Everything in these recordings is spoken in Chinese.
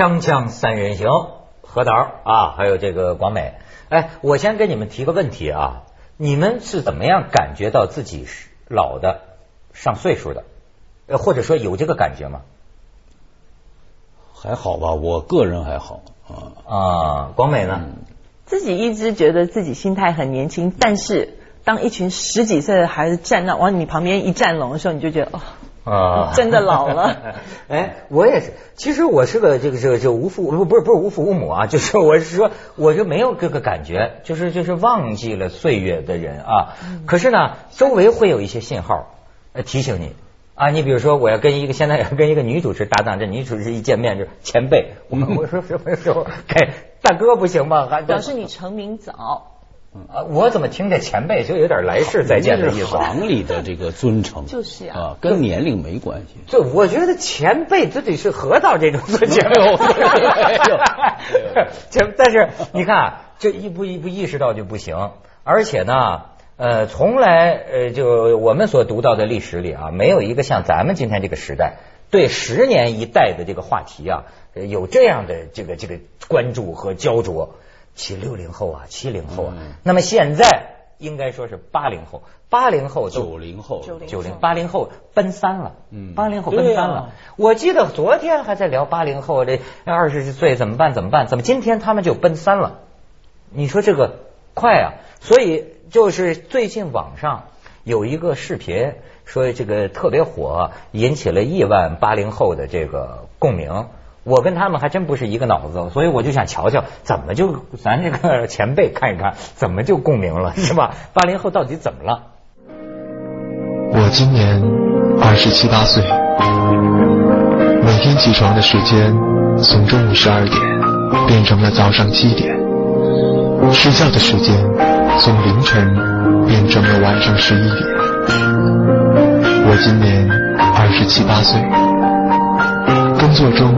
锵锵三人行，何导啊，还有这个广美。哎，我先跟你们提个问题啊，你们是怎么样感觉到自己是老的、上岁数的？呃，或者说有这个感觉吗？还好吧，我个人还好啊。啊，广美呢？自己一直觉得自己心态很年轻，但是当一群十几岁的孩子站那往你旁边一站拢的时候，你就觉得哦。啊，真的老了。哎，我也是。其实我是个这个这个这无父不不是不是无父无母啊，就是我是说，我就没有这个感觉，就是就是忘记了岁月的人啊。可是呢，周围会有一些信号呃提醒你啊。你比如说，我要跟一个现在要跟一个女主持搭档，这女主持一见面就前辈，我我说什么时候该大哥不行吗？还表示你成名早。啊，我怎么听这前辈就有点来世再见的意思？行里的这个尊称就是，啊，跟年龄没关系。就我觉得前辈这得是何道这种尊前辈。前，但是你看，这一步一步意识到就不行。而且呢，呃，从来呃，就我们所读到的历史里啊，没有一个像咱们今天这个时代对十年一代的这个话题啊，有这样的这个这个关注和焦灼。七六零后啊，七零后啊，那么现在应该说是八零后，八零后九零后，九零八零后奔三了，嗯，八零后奔三了。我记得昨天还在聊八零后这二十岁怎么办怎么办？怎么今天他们就奔三了？你说这个快啊！所以就是最近网上有一个视频说这个特别火，引起了亿万八零后的这个共鸣。我跟他们还真不是一个脑子，所以我就想瞧瞧，怎么就咱这个前辈看一看，怎么就共鸣了，是吧？八零后到底怎么了？我今年二十七八岁，每天起床的时间从中午十二点变成了早上七点，睡觉的时间从凌晨变成了晚上十一点。我今年二十七八岁，工作中。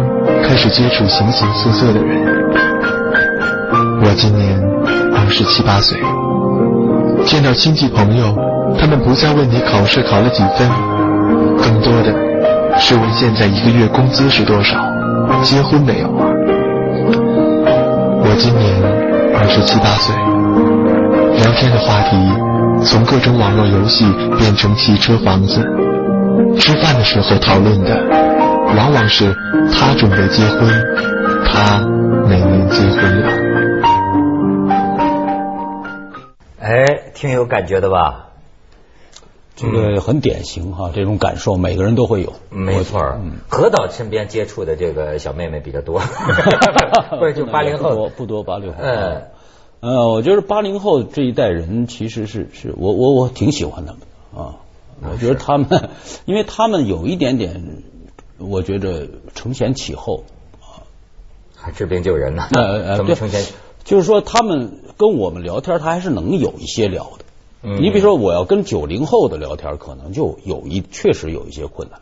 开始接触形形色色的人。我今年二十七八岁，见到亲戚朋友，他们不再问你考试考了几分，更多的是问现在一个月工资是多少，结婚没有啊？我今年二十七八岁，聊天的话题从各种网络游戏变成汽车、房子，吃饭的时候讨论的。往往是他准备结婚，他没能结婚了。哎，挺有感觉的吧？这个很典型哈，这种感受每个人都会有。没错，何导身边接触的这个小妹妹比较多，不是就八零后不多八零后。嗯，呃，我觉得八零后这一代人其实是是我我我挺喜欢他们的啊。我觉得他们，因为他们有一点点。我觉着承前启后啊，还治病救人呢。呃怎么承前？就是说，他们跟我们聊天，他还是能有一些聊的。你比如说，我要跟九零后的聊天，可能就有一确实有一些困难。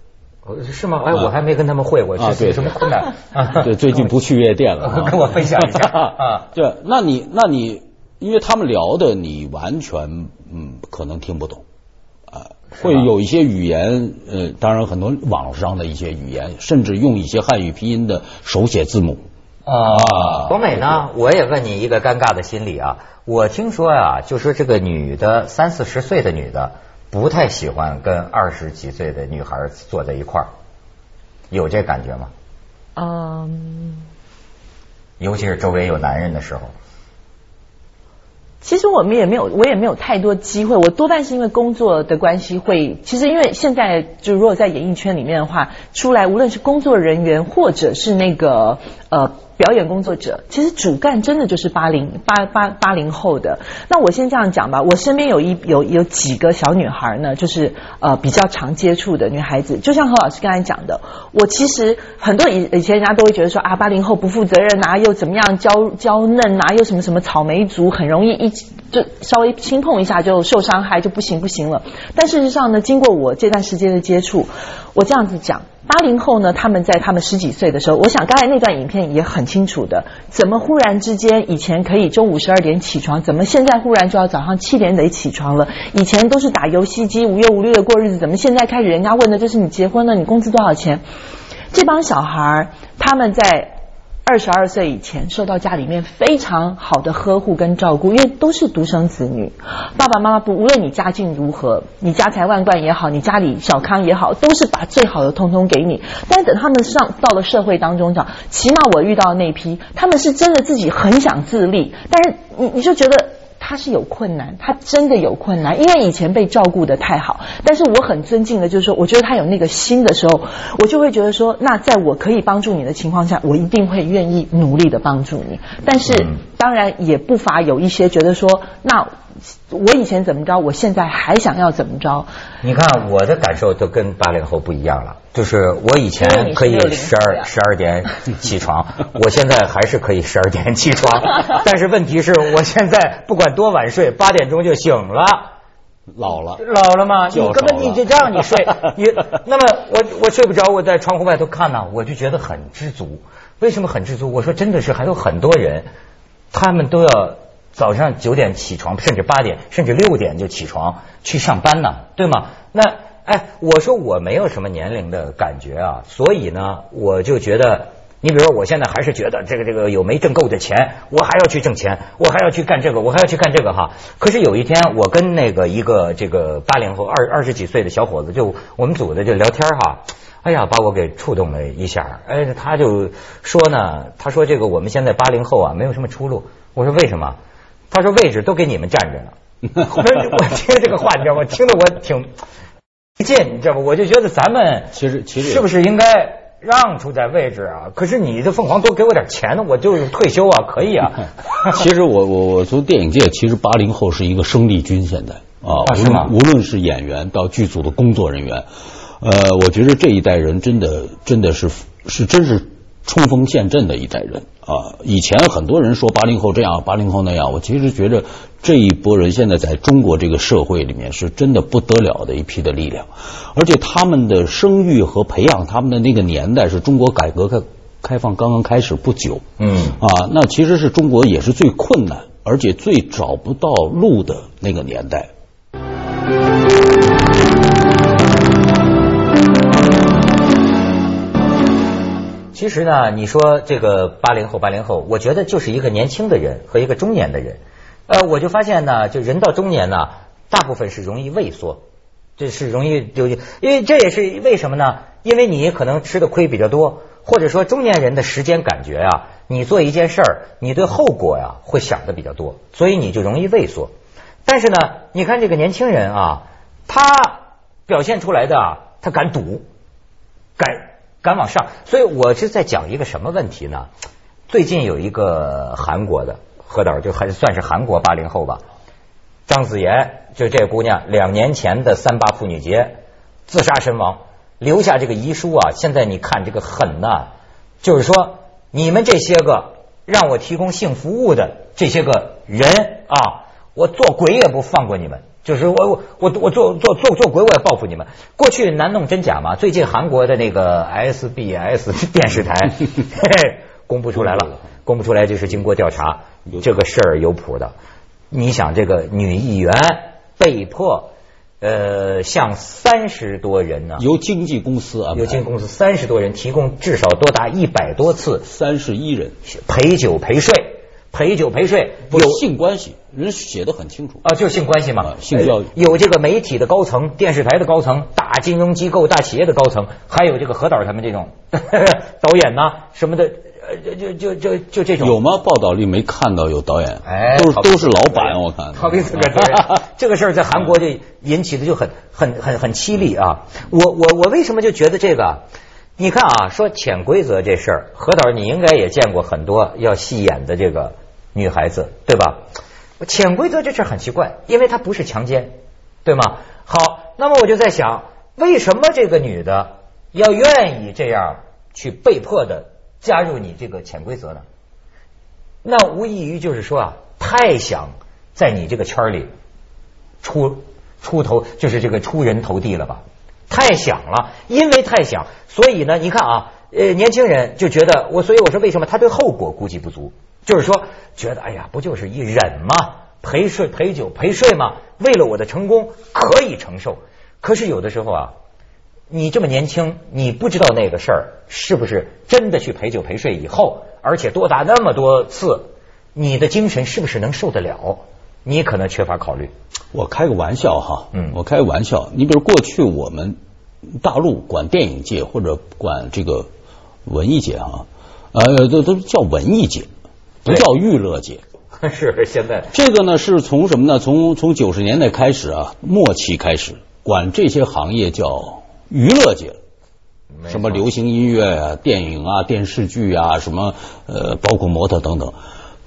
是吗？哎，我还没跟他们会过，啊，对，什么困难？对，最近不去夜店了，跟我分享一下啊。对，那你那你，因为他们聊的，你完全嗯，可能听不懂。会有一些语言，呃，当然很多网上的一些语言，甚至用一些汉语拼音的手写字母啊。国美呢，我也问你一个尴尬的心理啊。我听说啊，就说这个女的三四十岁的女的不太喜欢跟二十几岁的女孩坐在一块儿，有这感觉吗？嗯。尤其是周围有男人的时候。其实我们也没有，我也没有太多机会。我多半是因为工作的关系，会其实因为现在就如果在演艺圈里面的话，出来无论是工作人员或者是那个呃。表演工作者其实主干真的就是八零八八八零后的。那我先这样讲吧，我身边有一有有几个小女孩呢，就是呃比较常接触的女孩子。就像何老师刚才讲的，我其实很多以以前人家都会觉得说啊八零后不负责任啊，又怎么样娇娇嫩啊，又什么什么草莓族，很容易一就稍微轻碰一下就受伤害就不行不行了。但事实上呢，经过我这段时间的接触，我这样子讲。八零后呢，他们在他们十几岁的时候，我想刚才那段影片也很清楚的，怎么忽然之间以前可以中午十二点起床，怎么现在忽然就要早上七点得起床了？以前都是打游戏机无忧无虑的过日子，怎么现在开始人家问的就是你结婚了，你工资多少钱？这帮小孩儿他们在二十二岁以前受到家里面非常好的呵护跟照顾，因为都是独生子女，爸爸妈妈不无论你家境如何，你家财万贯也好，你家里小康也好，都是把最好的通通给你。但等他们上到了社会当中讲，起码我遇到那批，他们是真的自己很想自立，但是你你就觉得。他是有困难，他真的有困难，因为以前被照顾的太好。但是我很尊敬的，就是说，我觉得他有那个心的时候，我就会觉得说，那在我可以帮助你的情况下，我一定会愿意努力的帮助你。但是当然也不乏有一些觉得说，那。我以前怎么着，我现在还想要怎么着？你看我的感受都跟八零后不一样了，就是我以前可以十二十二点起床，我现在还是可以十二点起床，但是问题是我现在不管多晚睡，八点钟就醒了，老了老了吗？你根本你就让你睡，你那么我我睡不着，我在窗户外头看呢，我就觉得很知足。为什么很知足？我说真的是还有很多人，他们都要。早上九点起床，甚至八点，甚至六点就起床去上班呢，对吗？那哎，我说我没有什么年龄的感觉啊，所以呢，我就觉得，你比如说，我现在还是觉得这个这个有没挣够的钱，我还要去挣钱，我还要去干这个，我还要去干这个哈。可是有一天，我跟那个一个这个八零后二二十几岁的小伙子，就我们组的就聊天哈，哎呀，把我给触动了一下。哎，他就说呢，他说这个我们现在八零后啊，没有什么出路。我说为什么？他说位置都给你们占着呢。我听这个话，你知道吗？听得我挺劲，你知道吗？我就觉得咱们其实其实是不是应该让出点位置啊？可是你的凤凰多给我点钱，我就退休啊，可以啊。其实我我我从电影界，其实八零后是一个生力军，现在啊，无论是演员到剧组的工作人员，呃，我觉得这一代人真的真的是是真是。冲锋陷阵的一代人啊！以前很多人说八零后这样，八零后那样，我其实觉得这一波人现在在中国这个社会里面是真的不得了的一批的力量，而且他们的生育和培养他们的那个年代是中国改革开开放刚刚开始不久，嗯啊，那其实是中国也是最困难而且最找不到路的那个年代。其实呢，你说这个八零后，八零后，我觉得就是一个年轻的人和一个中年的人。呃，我就发现呢，就人到中年呢，大部分是容易畏缩，这是容易就因为这也是为什么呢？因为你可能吃的亏比较多，或者说中年人的时间感觉啊，你做一件事儿，你对后果呀会想的比较多，所以你就容易畏缩。但是呢，你看这个年轻人啊，他表现出来的，他敢赌，敢。敢往上，所以我是在讲一个什么问题呢？最近有一个韩国的何导，就还算是韩国八零后吧，张子妍，就这姑娘，两年前的三八妇女节自杀身亡，留下这个遗书啊。现在你看这个狠呐，就是说你们这些个让我提供性服务的这些个人啊，我做鬼也不放过你们。就是我我我我做做做做鬼我也报复你们。过去难弄真假嘛，最近韩国的那个 SBS 电视台 公布出来了，公布出来就是经过调查，这个事儿有谱的。你想这个女议员被迫呃向三十多人呢，由经纪公司啊，由经纪公司三十多人提供至少多达一百多次，三十一人陪酒陪睡。陪酒陪睡有性关系，人写的很清楚啊，就是性关系嘛，性教育有这个媒体的高层、电视台的高层、大金融机构、大企业的高层，还有这个何导他们这种 导演呐什么的，呃，就就就就这种有吗？报道里没看到有导演，哎，都都是老板，我看。陶比这个 这个事儿在韩国就引起的就很很很很凄厉啊！我我我为什么就觉得这个？你看啊，说潜规则这事儿，何导你应该也见过很多要戏演的这个。女孩子对吧？潜规则这事儿很奇怪，因为它不是强奸，对吗？好，那么我就在想，为什么这个女的要愿意这样去被迫的加入你这个潜规则呢？那无异于就是说啊，太想在你这个圈里出出头，就是这个出人头地了吧？太想了，因为太想，所以呢，你看啊，呃，年轻人就觉得我，所以我说为什么他对后果估计不足。就是说，觉得哎呀，不就是一忍吗？陪睡、陪酒、陪睡吗？为了我的成功，可以承受。可是有的时候啊，你这么年轻，你不知道那个事儿是不是真的去陪酒陪睡以后，而且多打那么多次，你的精神是不是能受得了？你可能缺乏考虑。我开个玩笑哈，嗯我开个玩笑。你比如过去我们大陆管电影界或者管这个文艺界啊，呃，都都叫文艺界，不叫娱乐界。是现在这个呢是从什么呢？从从九十年代开始啊，末期开始管这些行业叫娱乐界，什么流行音乐啊、电影啊、电视剧啊，什么呃，包括模特等等，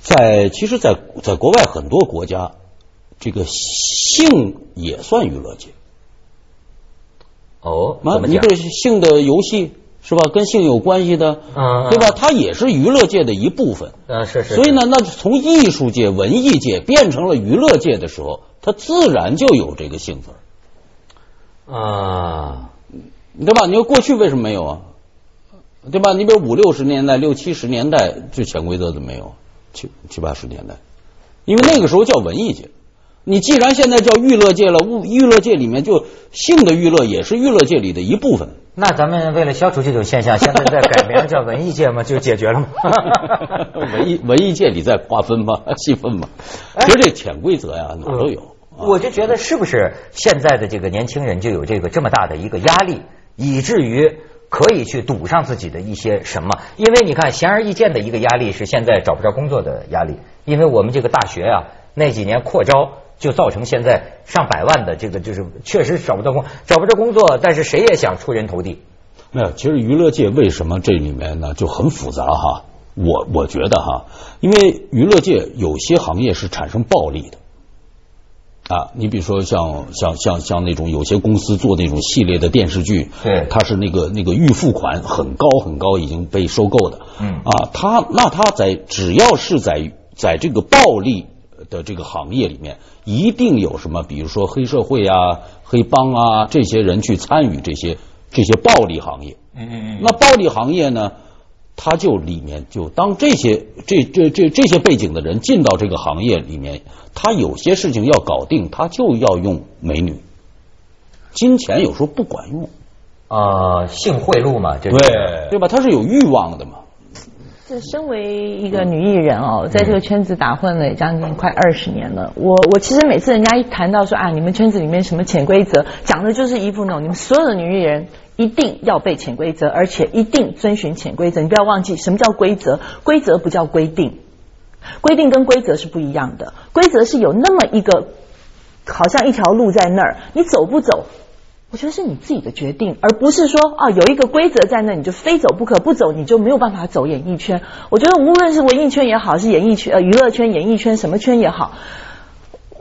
在其实在，在国外很多国家，这个性也算娱乐界哦，啊怎，么讲你比？如性的游戏是吧？跟性有关系的，嗯对吧？它也是娱乐界的一部分。嗯，是是。所以呢，那从艺术界、文艺界变成了娱乐界的时候，它自然就有这个性字儿，啊，对吧？你说过去为什么没有啊？对吧？你比如五六十年代、六七十年代，这潜规则怎么没有？七七八十年代，因为那个时候叫文艺界。你既然现在叫娱乐界了，物娱乐界里面就性的娱乐也是娱乐界里的一部分。那咱们为了消除这种现象，现在在改名叫文艺界嘛，就解决了吗？文艺文艺界里再划分嘛？细分嘛？其实这潜规则呀，哪都有。啊我就觉得是不是现在的这个年轻人就有这个这么大的一个压力，以至于可以去赌上自己的一些什么？因为你看，显而易见的一个压力是现在找不着工作的压力，因为我们这个大学啊那几年扩招。就造成现在上百万的这个就是确实找不到工找不着工作，但是谁也想出人头地。没有，其实娱乐界为什么这里面呢就很复杂哈？我我觉得哈，因为娱乐界有些行业是产生暴利的啊，你比如说像像像像那种有些公司做那种系列的电视剧，对它是那个那个预付款很高很高，已经被收购的，嗯啊，它那它在只要是在在这个暴利的这个行业里面，一定有什么，比如说黑社会啊、黑帮啊这些人去参与这些这些暴利行业。嗯嗯嗯。那暴利行业呢，它就里面就当这些这这这这些背景的人进到这个行业里面，他有些事情要搞定，他就要用美女，金钱有时候不管用，啊，性贿赂嘛，这对对吧？他是有欲望的嘛。这身为一个女艺人哦，在这个圈子打混了将近快二十年了。我我其实每次人家一谈到说啊，你们圈子里面什么潜规则，讲的就是一副那种你们所有的女艺人一定要背潜规则，而且一定遵循潜规则。你不要忘记什么叫规则，规则不叫规定，规定跟规则是不一样的。规则是有那么一个，好像一条路在那儿，你走不走？我觉得是你自己的决定，而不是说啊有一个规则在那，你就非走不可，不走你就没有办法走演艺圈。我觉得无论是文艺圈也好，是演艺圈、呃娱乐圈、演艺圈什么圈也好，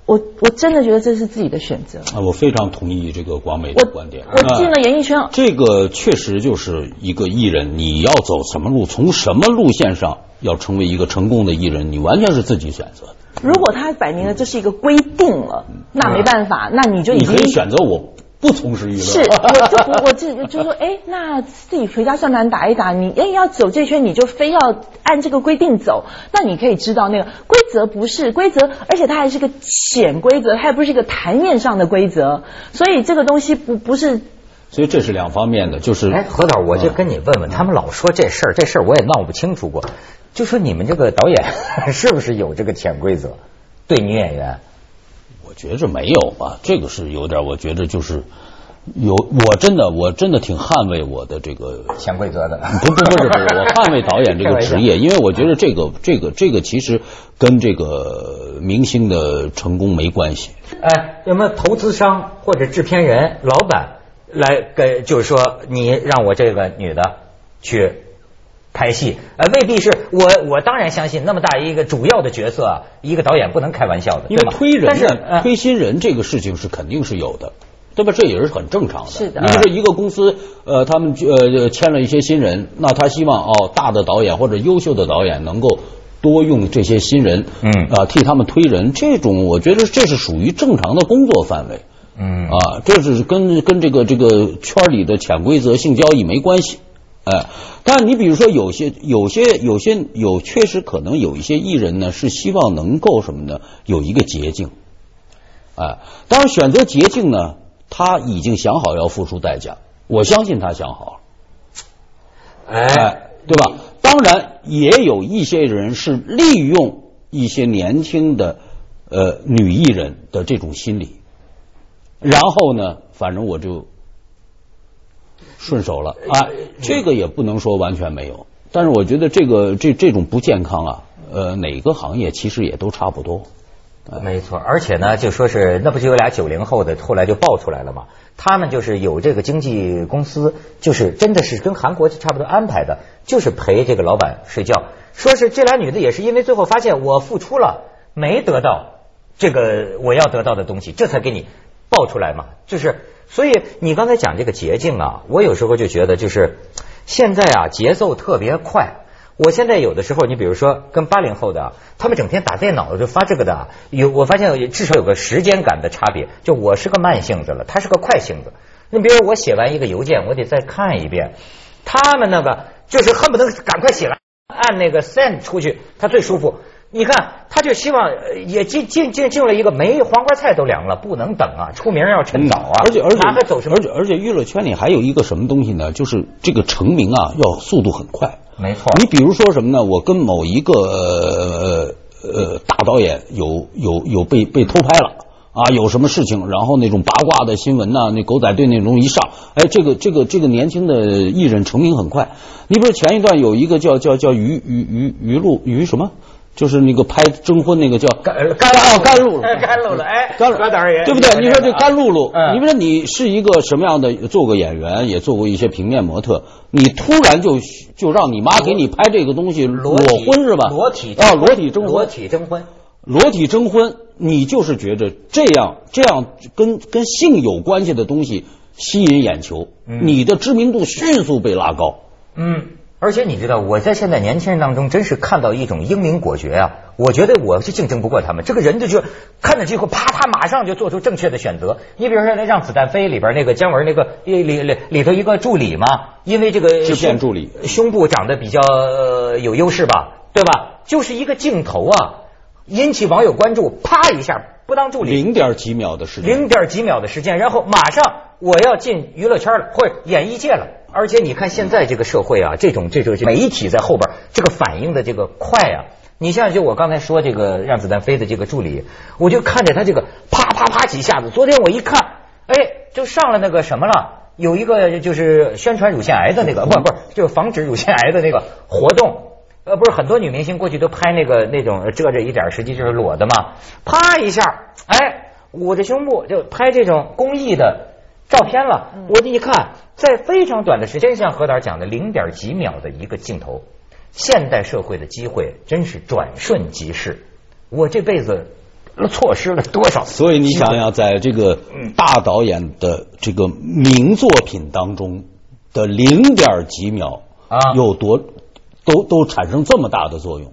我我真的觉得这是自己的选择。啊，我非常同意这个广美的观点。我进了演艺圈，这个确实就是一个艺人，你要走什么路，从什么路线上要成为一个成功的艺人，你完全是自己选择的。如果他摆明了这是一个规定了，那没办法，那你就已你可以选择我不从事娱乐。是，我就不我就就说，哎，那自己回家算盘打一打，你哎要走这圈，你就非要按这个规定走，那你可以知道那个规则不是规则，而且它还是个潜规则，它也不是一个台面上的规则，所以这个东西不不是所以这是两方面的，就是哎，何导，我就跟你问问，他们老说这事儿，这事儿我也闹不清楚过。就说你们这个导演 是不是有这个潜规则对女演员？我觉着没有吧，这个是有点，我觉着就是有，我真的我真的挺捍卫我的这个潜规则的？不不不是不是，我捍卫导演这个职业，因为我觉得这个这个这个其实跟这个明星的成功没关系。哎，有没有投资商或者制片人、老板来跟，就是说你让我这个女的去拍戏，呃，未必是我，我当然相信那么大一个主要的角色啊，一个导演不能开玩笑的，因为推人但是推新人这个事情是肯定是有的，对吧？这也是很正常的。是的你比如说一个公司，呃，他们呃签了一些新人，那他希望哦，大的导演或者优秀的导演能够多用这些新人，嗯啊，替他们推人，这种我觉得这是属于正常的工作范围。嗯啊，这是跟跟这个这个圈里的潜规则、性交易没关系。哎，但你比如说有些有些有些有确实可能有一些艺人呢是希望能够什么呢？有一个捷径。哎，当然选择捷径呢，他已经想好要付出代价。我相信他想好了。哎，哎，对吧？当然，也有一些人是利用一些年轻的呃女艺人的这种心理，然后呢，反正我就顺手了啊。这个也不能说完全没有，但是我觉得这个这这种不健康啊，呃，哪个行业其实也都差不多。没错，而且呢，就说是那不就有俩九零后的，后来就爆出来了嘛。他们就是有这个经纪公司，就是真的是跟韩国差不多安排的，就是陪这个老板睡觉。说是这俩女的也是因为最后发现我付出了没得到这个我要得到的东西，这才给你爆出来嘛。就是所以你刚才讲这个捷径啊，我有时候就觉得就是现在啊节奏特别快。我现在有的时候，你比如说跟八零后的，他们整天打电脑就发这个的，有我发现至少有个时间感的差别。就我是个慢性子了，他是个快性子。你比如我写完一个邮件，我得再看一遍。他们那个就是恨不得赶快写完，按那个 send 出去，他最舒服。你看，他就希望也进进进进了一个没黄瓜菜都凉了，不能等啊，出名要趁早啊。而且而且还走什么？而且而且娱乐圈里还有一个什么东西呢？就是这个成名啊，要速度很快。没错。你比如说什么呢？我跟某一个呃呃大导演有有有被被偷拍了啊，有什么事情，然后那种八卦的新闻呐，那狗仔队那种一上，哎，这个这个这个年轻的艺人成名很快。你比如前一段有一个叫叫叫于于于于露于什么？就是那个拍征婚那个叫甘甘哦 甘露露甘 露露哎甘露葛导演对不对？你说这甘露露，嗯你说你是一个什么样的？做过演员，也做过一些平面模特，你突然就就让你妈给你拍这个东西裸婚是吧？裸体啊，裸体征裸，体征婚。裸体征婚，你就是觉着这样这样跟跟性有关系的东西吸引眼球，你的知名度迅速被拉高。嗯，而且你知道，我在现在年轻人当中，真是看到一种英明果决啊！我觉得我是竞争不过他们。这个人就是看着机会，啪，他马上就做出正确的选择。你比如说那《让子弹飞》里边那个姜文那个里里里里头一个助理嘛，因为这个制片助理胸部长得比较、呃有优势吧，对吧？就是一个镜头啊，引起网友关注，啪一下不当助理，零点几秒的时间，零点几秒的时间，然后马上我要进娱乐圈了，或者演艺界了。而且你看现在这个社会啊，这种这种媒体在后边，这个反应的这个快啊。你像就我刚才说这个让子弹飞的这个助理，我就看着他这个啪啪啪几下子。昨天我一看，哎，就上了那个什么了，有一个就是宣传乳腺癌的那个，不不，就是防止乳腺癌的那个活动。呃，不是很多女明星过去都拍那个那种遮着一点，实际就是裸的嘛。啪一下，哎，捂着胸部就拍这种公益的照片了。我一看，在非常短的时间，像何导讲的零点几秒的一个镜头，现代社会的机会真是转瞬即逝。我这辈子错失了多少？所以你想想，在这个嗯大导演的这个名作品当中的零点几秒啊有多都都产生这么大的作用，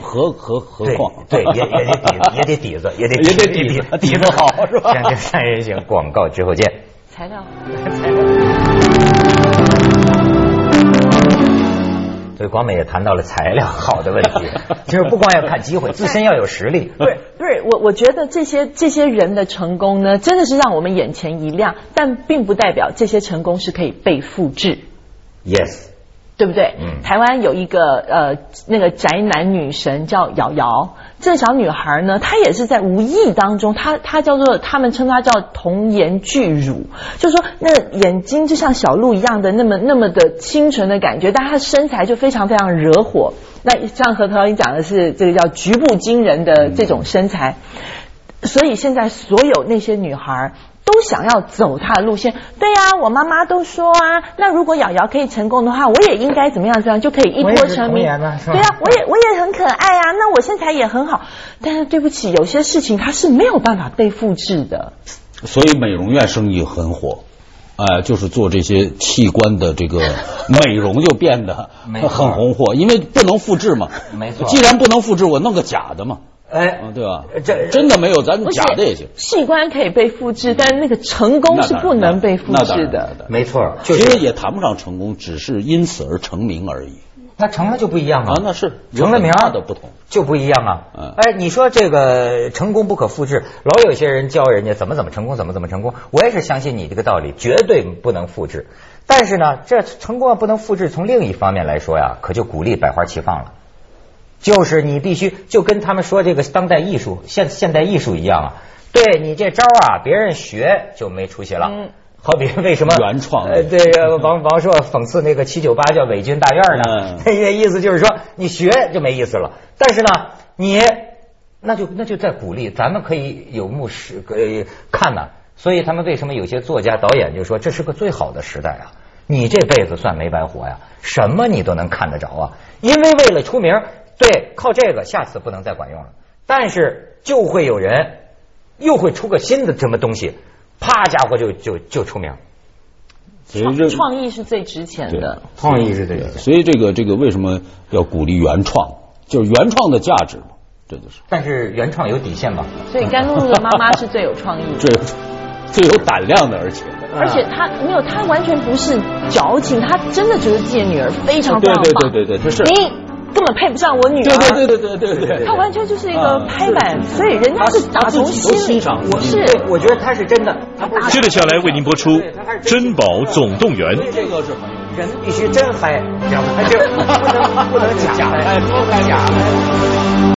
何何何何况对，也也得底子，也得底子，也得也得底子底子好是吧三人行广告之后见。材料。所以广美也谈到了材料好的问题，就是不光要看机会，自身要有实力。不是不是，我我觉得这些这些人的成功呢，真的是让我们眼前一亮，但并不代表这些成功是可以被复制。Yes，对不对？嗯台湾有一个呃那个宅男女神叫瑶瑶，这个小女孩呢，她也是在无意当中，她她叫做他们称她叫童颜巨乳，就是说那眼睛就像小鹿一样的那么那么的清纯的感觉，但她的身材就非常非常惹火。那像何涛你讲的是这个叫局部惊人的这种身材，所以现在所有那些女孩。都想要走他的路线，对呀、我妈妈都说啊，那如果瑶瑶可以成功的话，我也应该怎么样怎么样，就可以一波成名。对呀、我也我也很可爱啊，那我身材也很好，但是对不起，有些事情它是没有办法被复制的。所以美容院生意很火。哎、就是做这些器官的这个美容就变得很红火，因为不能复制嘛。没错既然不能复制，我弄个假的嘛，哎啊，对吧？这真的没有，咱假的也行。器官可以被复制，但是那个成功是不能被复制的。没错，其实也谈不上成功，只是因此而成名而已。那成了就不一样啊。啊，那是成了名儿的不同。就不一样啊。嗯哎，你说这个成功不可复制，老有些人教人家怎么怎么成功，怎么怎么成功。我也是相信你这个道理，绝对不能复制。但是呢，这成功啊不能复制，从另一方面来说呀，可就鼓励百花齐放了。就是你必须就跟他们说这个当代艺术、现现代艺术一样啊，对你这招啊，别人学就没出息了。嗯好比为什么原创的呃，对王王朔讽刺那个七九八叫伪军大院呢？嗯那个意思就是说你学就没意思了。但是呢，你那就那就在鼓励，咱们可以有目视呃看呐。所以他们为什么有些作家导演就说这是个最好的时代啊？你这辈子算没白活呀，什么你都能看得着啊。因为为了出名，对，靠这个下次不能再管用了。但是就会有人又会出个新的什么东西，啪家伙就就就出名。所以这创意是最值钱的。创意是这个，所以这个这个为什么要鼓励原创？就是原创的价值嘛，这就是但是原创有底线吧？所以甘露露的妈妈是最有创意的。最有最有胆量的，而且而且她没有，她完全不是矫情，她真的觉得自己的女儿非常非对对常棒。对对对，这是你根本配不上我女儿。对对对对对对对，他完全就是一个啊拍板，所以人家是打从心里。我是，我觉得他是真的，他不接着下来为您播出《珍宝总动员》。这个是很有。人必须真嗨，要不然就不能不能假嗨，不能假嗨。